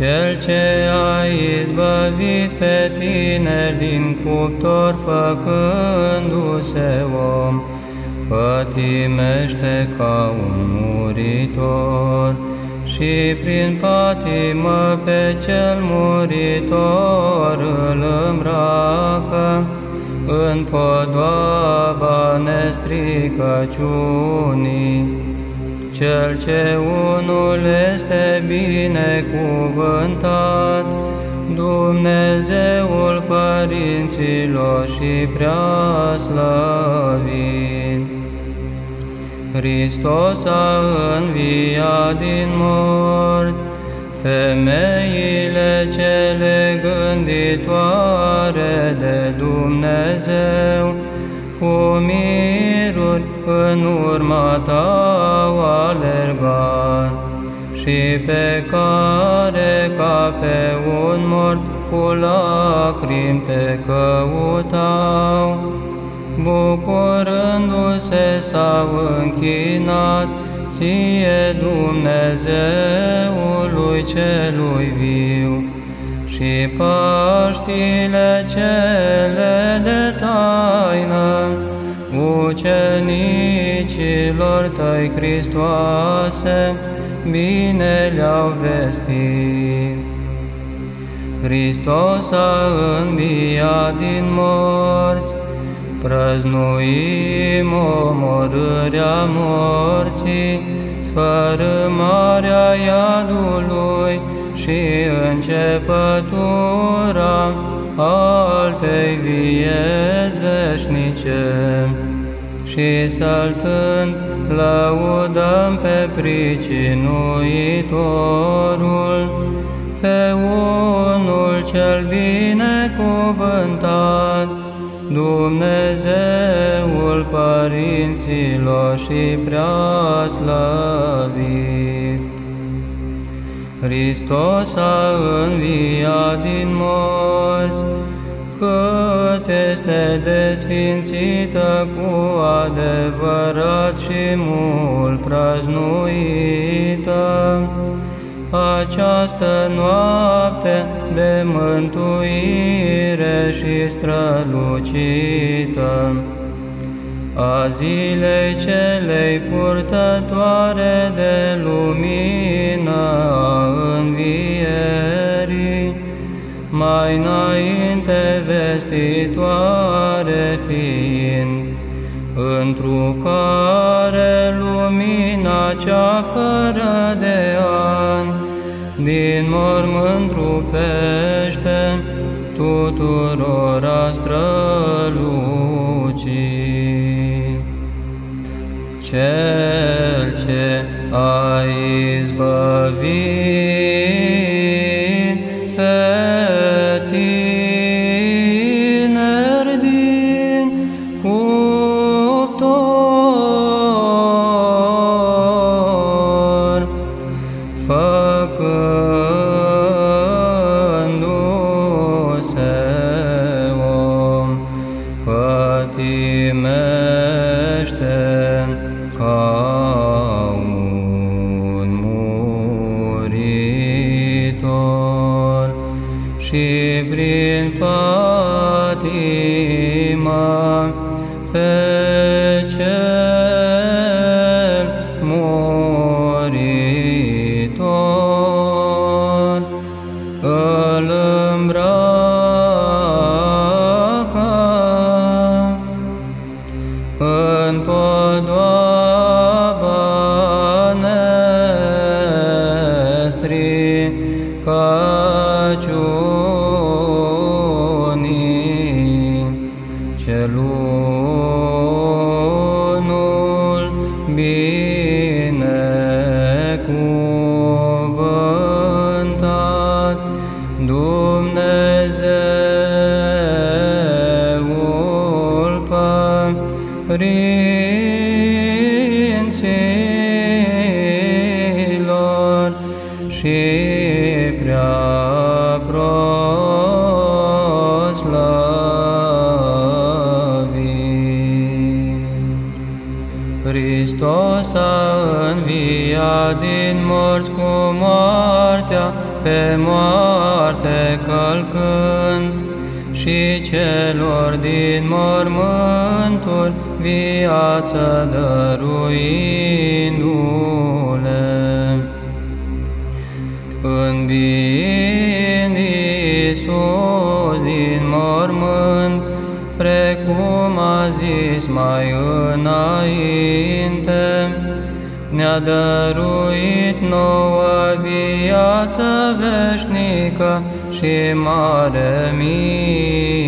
Cel ce a izbăvit pe tine din cuptor făcându-se om, pătimește ca un muritor și prin patimă pe cel muritor îl îmbracă în podoaba nestricăciunii. Cel ce unul este binecuvântat, Dumnezeul părinților și prea slăvit. Hristos a înviat din morți, femeile cele gânditoare de Dumnezeu, cu miruri în urma ta au alergat și pe care ca pe un mort cu lacrimi te căutau, bucurându-se s-au închinat ție Dumnezeului celui viu și Paștile cele de taină, ucenicilor tăi Hristoase, bine le-au vestit. Hristos a înviat din morți, prăznuim omorârea morții, sfărâmarea iadului și începătura altei vieți veșnice. Și saltând, lăudăm pe pricinuitorul, pe unul cel binecuvântat, Dumnezeul părinților și prea slăvit. Hristos a înviat din morți, cât este desfințită cu adevărat și mult prăznuită, această noapte de mântuire și strălucită, a zilei celei purtătoare de lumină a învierii, mai înainte vestitoare fiind, întru care lumina cea fără de an, din mormânt rupește tuturor strălucii. Cel ce a izbăvit prin patima pe cel muritor îl îmbracă în podoaba nestricăciunii, binecuvântat, Dumnezeul părinților și prea Hristos a înviat din morți cu moarte dreptatea pe moarte călcând și celor din mormânturi viață dăruindu-le. Înviind Iisus din mormânt, precum a zis mai înainte, ne-a dăruit nouă viață veșnică și mare mie.